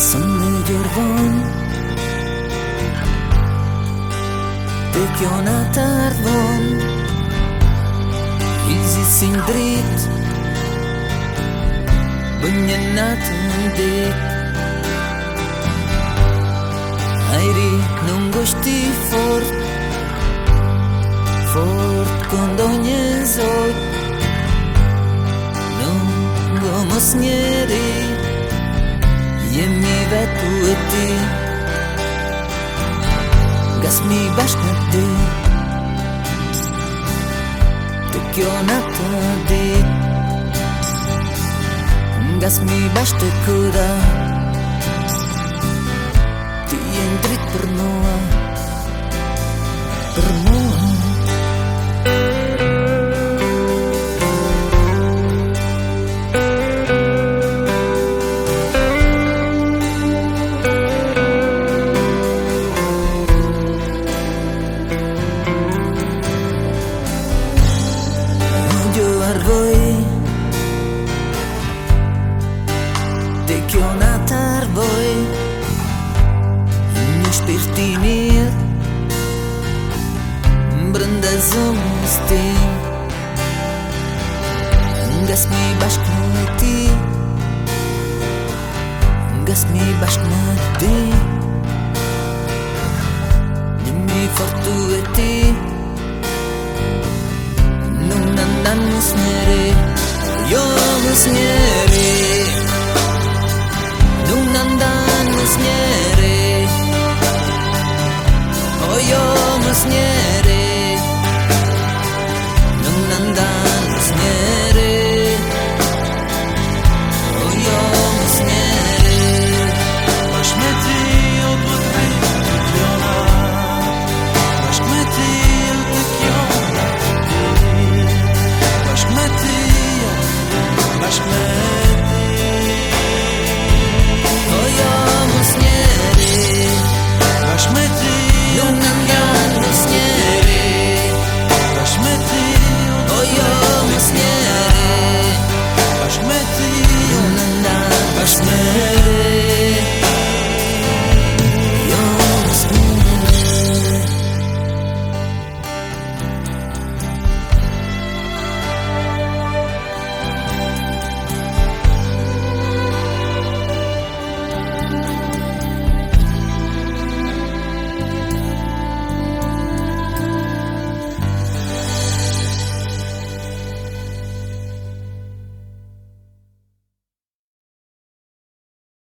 arvon Tekionat arvon Izi sindrit. Banyanat dit Airi non gosti fort. Fort ogni zoi. Non gomos nieri Jemi vetu e ti. Gas mi bashkë ti. Të kjo në të dit Gas mi bashkë të kuda Ti jenë dritë për mua mir Brënda zëmës tim Nga s'mi bashkë ti Nga s'mi bashkë më